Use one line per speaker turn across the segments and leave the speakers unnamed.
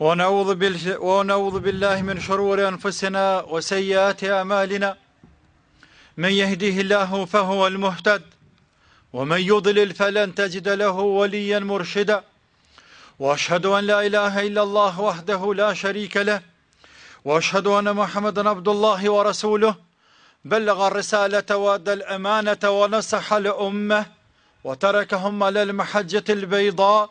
ونعوذ, بال... ونعوذ بالله من شرور أنفسنا وسيئات أعمالنا من يهديه الله فهو المهتد ومن يضلل فلن تجد له وليا مرشدا وأشهد أن لا إله إلا الله وحده لا شريك له وأشهد أن محمدا عبد الله ورسوله بلغ الرسالة وأدى الأمانة ونصح الأمة وتركهم على المحجة البيضاء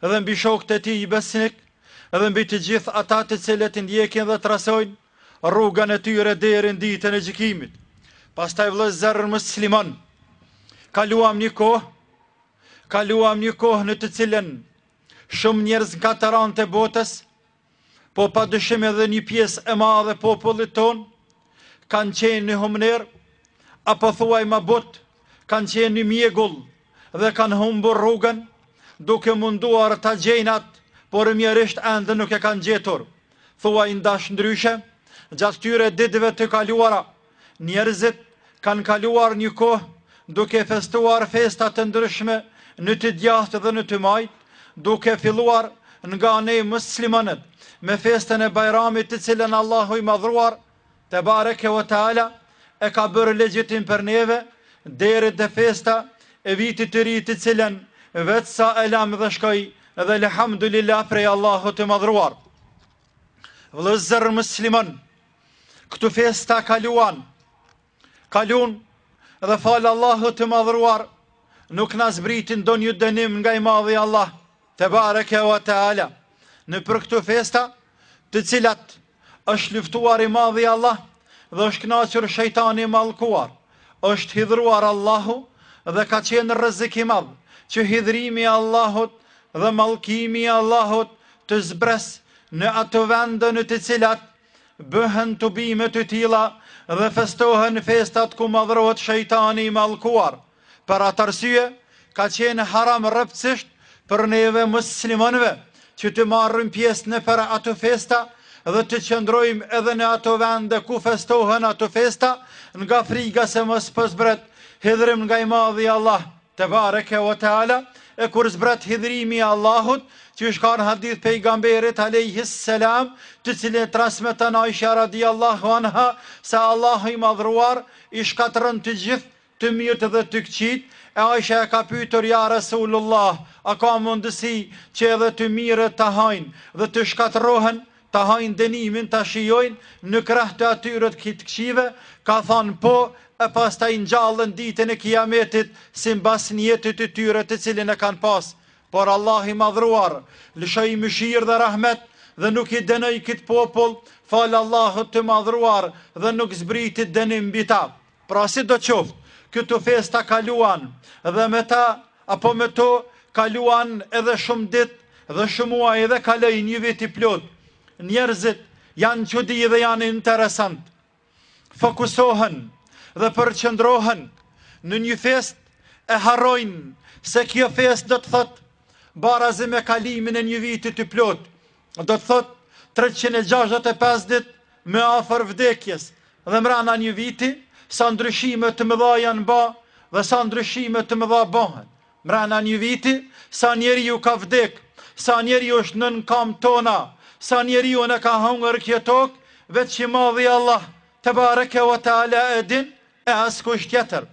dhe mbi shokët e tij besnik, dhe mbi të gjithë ata të cilët i ndjekin dhe trasojnë rrugën e tyre deri në ditën e gjykimit. Pastaj vëllezër musliman, kaluam një kohë, kaluam një kohë në të cilën shumë njerëz nga katër anët e botës Po pa dyshim edhe një pjesë e madhe e popullit tonë, kanë qenë në humnerë, apo thuaj ma butë, kanë qenë në mjegull dhe kanë humbur rrugën, duke munduar ta gjejnë atë, por mjerisht ende nuk e kanë gjetur. Thuaj ndash ndryshe, gjatë këtyre ditëve të kaluara, Njerëzit kanë kaluar një kohë duke festuar festa të ndryshme në të djathtë dhe në të majtë, duke filluar nga ne muslimanët me festën e Bajramit të cilën Allahu i madhëruar tebareke ve teala e ka bërë legjitim për neve deri te festa e vitit të ri të cilën veç sa e lamë dhe shkoi dhe elhamdulillah prej Allahut të madhëruar. Vllezër musliman, Këto festa kaluan, kaluan dhe falë Allahut të madhëruar, nuk na zbriti ndonjë dënim nga i madhi Allah, tebareke ve teala. Nëpër këto festa, në të cilat është luftuar i madhi Allah dhe është kënaqur shejtani i mallkuar, është hidhëruar Allahu dhe ka qenë rrezik i madh, që hidhërimi i Allahut dhe mallkimi i Allahut të zbresë në ato vende në të cilat bëhen tubime të tilla dhe festohen festat ku madhërohet shejtani i mallkuar. Për atë arsye, ka qenë haram rreptësisht për neve muslimanëve që të marrim pjesë nëpër ato festa dhe të qëndrojmë edhe në ato vende ku festohen ato festa nga frika se mos po zbret hidhërim nga i madhi Allah. Tebareke ve teala, e kur zbret hidhërimi i Allahut, qysh ka thënë në hadith pejgamberi alejhis selam, të cilin e transmeton Aisha radiallahu anha, se Allahu i madhëruar i shkatërron të gjithë të mirët dhe të këqijtë, e Aisha e ka pytur ja Resulullah, a ka mundësi që edhe të mirët ta hajnë dhe të shkatërrohen, ta hajnë dënimin ta shijojnë në krah të atyre të këqijve ka thanë po e pastaj ngjallen ditën e kijametit simbas nijetit të tyre të cilin e kanë pas por Allahu i madhëruar lëshoi mëshirë dhe rahmet dhe nuk i dënoi këtë popull falë Allahut të madhëruar dhe nuk zbriti dënim mbi ta Pra sido qoftë, këtu festa kaluan dhe me ta apo me to kaluan edhe shumë ditë dhe shumë muaj edhe kaloi një vit i plot. Njerëzit janë çudi dhe janë interesantë. Fokusohen dhe përqëndrohen në një festë e harrojnë se kjo festë do të thotë barazi me kalimin e një viti të plotë. do të thotë 365 ditë më afër vdekjes dhe mrena një viti, sa ndryshime të mëdha janë ba dhe sa ndryshime të mëdha bëhen. Mrena një viti, sa njeriu ka vdek, sa njeriu është nën kamë tona, sa njeriun e ka hongër kjo tokë, veç i madhi Allah tebareke ue teala e din, e askush tjetër.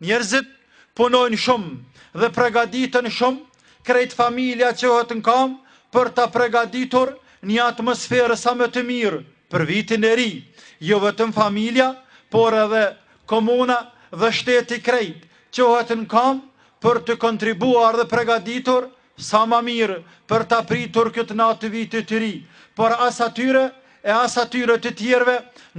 Njerëzit punojnë shumë dhe pregaditën shumë, krejt familja çohet në kamë për të pregaditur një atmosferë sa më të mirë për vitin e ri. Jo vetëm familja, por edhe komuna dhe shteti krejt çohet në kamë për të kontribuar dhe pregaditur Sa më mirë për ta pritur këtë natë të Vitit të Ri, por as atyre e as atyre të tjerëve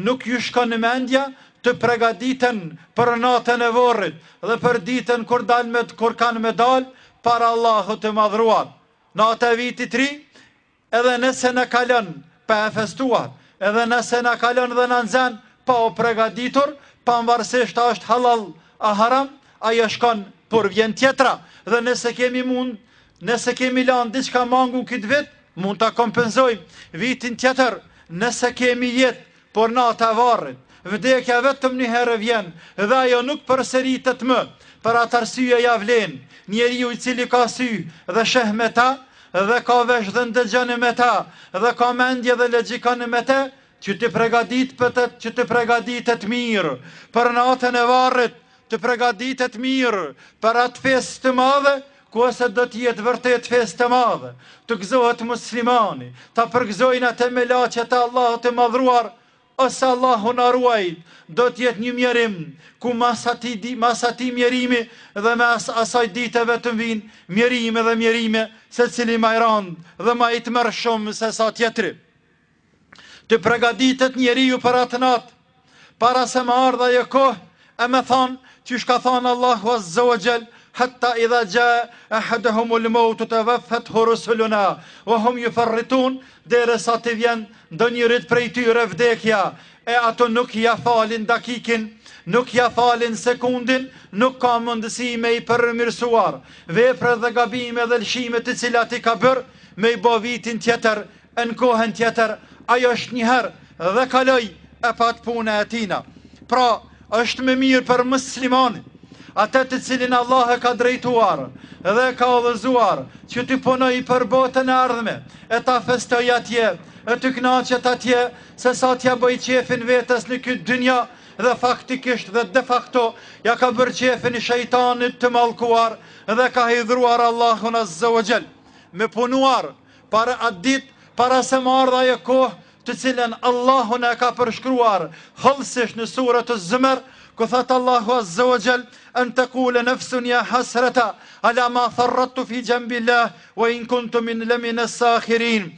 nuk ju shkon mendja të pregaditen për natën e varrit dhe për ditën kur dalë me kur kanë me dalë para Allahut të Madhëruar. Nata e Vitit të Ri Edhe nëse na kalon pa e festuar, edhe nëse na kalon dhe na nxen pa u pregaditur, pavarësisht a është hallall a haram, ajo shkon por vjen tjetra dhe nëse kemi mund, nëse kemi lanë diçka mangu këtë vit, mund ta kompenzojmë vitin tjetër, nëse kemi jetë Por nata e varrit, vdekja vetëm një herë vjen dhe ajo nuk përsëritet më. Për atë arsye ia vlen njeriu i cili ka sy dhe sheh me ta dhe ka vesh dhe ndëgjon me ta dhe ka mendje dhe logjikon me të, që të pregaditë për të, që të pregaditet mirë për natën e varrit, të pregaditet mirë për atë festë të madhe Ku ose do të jetë vërtet festë e madhe, të gëzohet muslimani, ta përgëzojnë atë melaqet e Allahut të Madhruar ose Allahu na ruajt, do të jetë një mjerim, ku mas atij, mas atij mjerimi dhe mas asaj dite vetëm vijnë mjerime dhe mjerime, secili ma i randë dhe ma i tmerrshëm sesa tjetri. Të pregaditet njeriu për atë natë, para se me ardhë ajo kohë, e me thanë, qysh ka thanë Allahu Azze ue Xhel, Hatta idha xhae ehadehumul meutu teveffet-hu rusuluna ue hum juferritun, derisa t'i vjen ndonjërit prej tyre vdekja, e ato nuk ia falin dakikin, nuk ia falin sekundin, nuk ka mundësi me i përmirësuar, vepre dhe gabime dhe lëshime të cilat i ka bërë, me i bo vitin tjetër, Në kohën tjetër ai është një herë dhe kaloi e pat puna e tina. Pra, është më mirë për muslimanin, atë të cilin Allah e ka drejtuar dhe e ka udhëzuar që të punojë për botën e ardhme, e ta festojë atje, e të kënaqet atje, se sa t'ja bëjë qefin vetes në këtë dynja dhe faktikisht dhe de facto ja ka bërë qefin shejtanit të mallkuar dhe ka hidhruar Allahun azza wa jall me punuar Para atë ditë, para se me ardhë ajo kohë, të cilën Allahu na e ka përshkruar hollësisht në suret Az-Zumar, ku thot Allahu Azza wa Jall, "An taqula nafsun ya hasrata ala ma farrattu fi janbi Allah wa in kuntu min lamina as-sakhirin."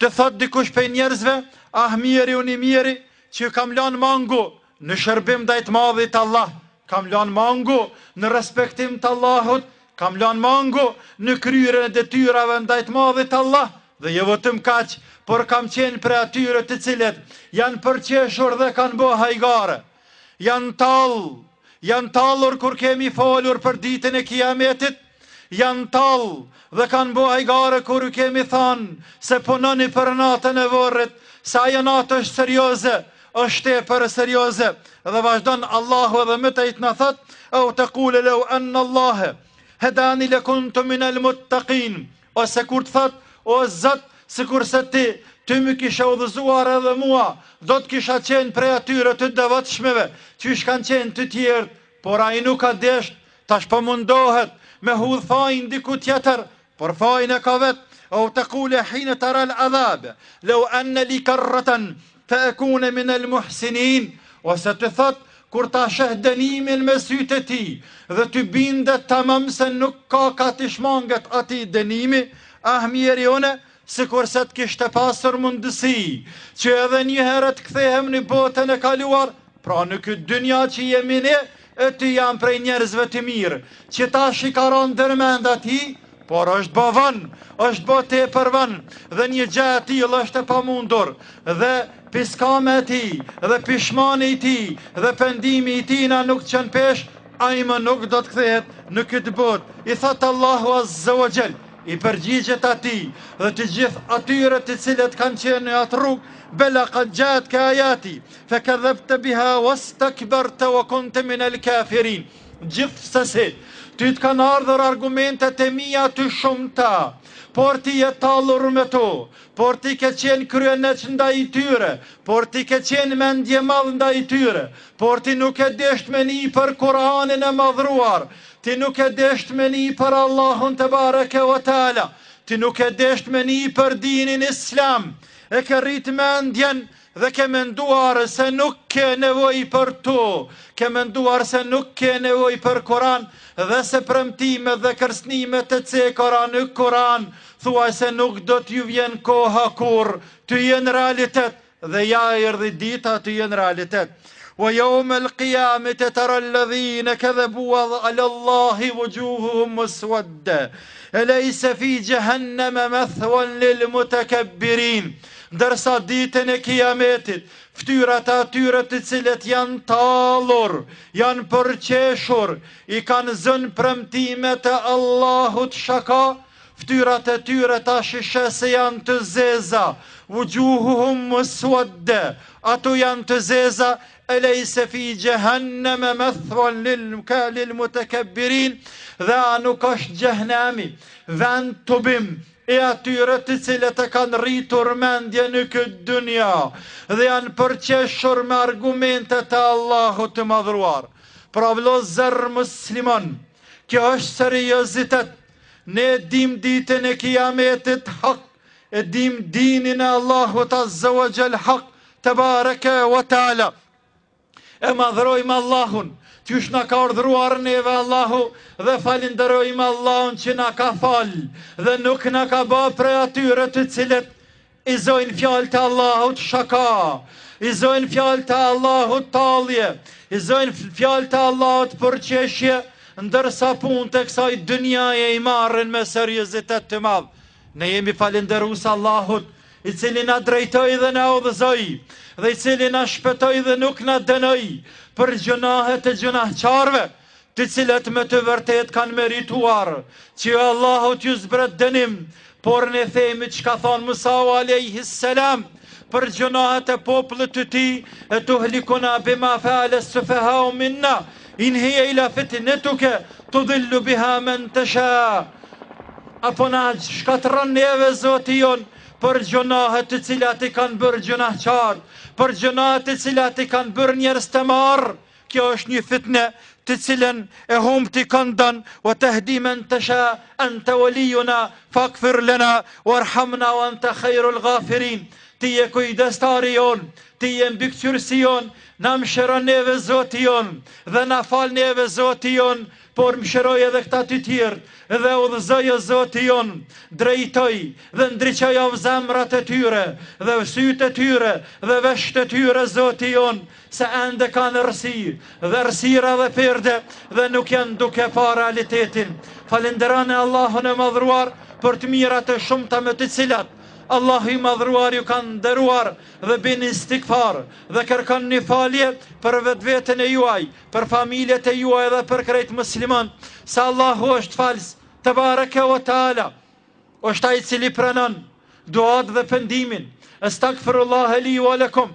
Të thot dikush prej njerëzve, "Ah mjeri unë i mjeri që kam lanë mangu, Në shërbim ndaj të Madhit Allah, kam lanë mangu, në respektim të Allahut, kam lanë mangu, në kryerjen e detyrave ndaj të Madhit Allah, dhe jo vetëm kaq, por kam qenë prej atyre të cilët janë përqeshur dhe kanë bë hajgare. Janë tallë, janë tallur kur kemi folur për ditën e Kijametit, Janë tallë dhe kanë bo hajgare kur ju kemi thanë se punoni për natën e vorrit, se ajo natë është serioze, është tepër serioze. Dhe vazhdon Allahu edhe më tej na thotë, eu tekule leu enne Allahe hedani le kuntu minel muttekin, ose kur të thotë, o Zot, sikurse ti të më kishe udhëzuar edhe mua, do të kisha qenë prej atyre të devotshmëve, qysh kanë qenë të tjertë, Por ai nuk ka desht, tash po mundohet me hudh fajin diku tjetër, por fajin e ka vet, eu tekule hine terel adhabe, leu enne li karreten, fe e kune min el muhsinin, ose të thot, kur ta sheh dënimin me sytë e tij dhe të bindet tamam se nuk ka ka t'i shmanget atij dënimi, ah mjeri unë, Sikurse të kishte pasur mundësi që edhe një herë të kthehem në botën e kaluar, pra në këtë dynja që jemi ne, e të jam prej njerëzve të mirë, që tash i ka ranë ndërmend atij, por është bë vonë, është bë tepër vonë, dhe një gjë e tillë është e pamundur, dhe piskama e tij, dhe pishmani i tij, dhe pendimi i tij ma nuk çon peshë, ai më nuk do të kthehet në këtë botë. I thotë Allahu Azza wa Jall, I përgjigjet atij dhe të gjithë atyre të cilët kanë qenë në atë rrugë, Bela kad xhaetke ajati, fe kedhebte biha, westekberte we kunte minel kafirin. Gjithsesi, ty të kanë ardhur argumentet e mija të shumta, por ti je tallur me to, por ti ke qenë kryeneç ndaj tyre, por ti ke qenë mendjemadh ndaj tyre, por ti nuk ke desht me ni për Kuranin e madhëruar, Ti nuk e deshte me ni për Allahun tebareke ve teala, ti nuk e deshte me ni për dinin islam, e ke rritë mendjen dhe ke menduar se nuk ke nevojë për to, ke menduar se nuk ke nevojë për Kuran dhe se premtimet dhe kërcënimet të cekura në Kuran, thuajse nuk do t'ju vjen koha kurrë, të jenë realitet, Dhe ja erdhi dita të jenë realitet. Wa yawm al-qiyamati tara alladhina kadhabu ala Allahi wujuhuhum muswadda. Alaysa fi jahannama mathwan lil mutakabbirin. Ndërsa ditën e Kiametit, fytyrat e atyre të cilët janë tallur, janë përqeshur, i kanë zënë premtimet e Allahut shaka, Fytyrat e tyre tash i sheh se janë të zeza, wujuhuhum muswadda. Ato janë të zeza, elejse fi jahannama mathwan lil lil mutakabbirin. Dhe a nuk është xhehenemi vend tubim e atyre të cilët e kanë rritur mendjen në këtë dynja dhe janë përqeshur me argumentet e Allahut të madhëruar. Pra vllazër muslimanë, kjo është seriozitet Ne e dim ditën e kiametit hak, e dim dinin e Allahut Azza wa Jal hak, tebareke wa ta'ala. E madhrojmë Allahun, qysh na ka urdhëruar neve Allahu dhe falënderojmë Allahun që na ka fal dhe nuk na ka ba prej atyre të cilët I zojnë fjalët e Allahut shaka, i zojnë fjalët e Allahut tallje, i zojnë fjalët e Allahut përqeshje, ndërsa punët e kësaj dynjaje i marrin me seriozitet të madh. Ne jemi falënderues Allahut, i cili na drejtoi dhe na udhëzoi, dhe i cili na shpëtoi dhe nuk na dënoi për gjynahet e gjynahqarëve, të cilët me të vërtetë kanë merituar që Allahu t'ju zbret dënim, por ne themi çka thanë Musau alejhis selam për gjynahet e popullit të tij, e tuhlikuna bima fa'ala sufaha'u minna, in hiya ila fitnatuka tudhillu biha man tasha. Apo na shkatërron neve Zoti jonë për gjynahet të cilat i kanë bërë gjynahqarët, për gjynahet të cilat i kanë bërë njerëzit e marrë, Kjo është një fitne me të cilën e humb ti kënd don wa tahdi man tasha anta waliyuna faghfir lana warhamna wa anta khairul ghafirin ti je kujdestari jonë ti je mbikëqyrësi jonë na mëshiro neve zoti jonë dhe na fal neve zoti jonë por mëshiroji edhe këta të tjerë dhe udhëzoji o zoti jonë drejtoji dhe ndriçojav zemrat e tyre dhe sytë e tyre dhe veshët e tyre zoti jonë se ende kanë errësirë dhe errësira dhe perde dhe nuk janë duke pa realitetin. Falënderone Allahun e madhruar për të mirat e shumta me të cilat Allahu i madhruar ju ka nderuar dhe bëni istigfar dhe kërkoni falje për vetveten e juaj, për familjet e juaj dhe për krejt muslimanët, se Allahu është falës, tebareke ue teala, është ai i cili pranon duatë dhe pendimin, estagfirullahe li
ue lekum,